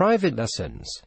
private lessons.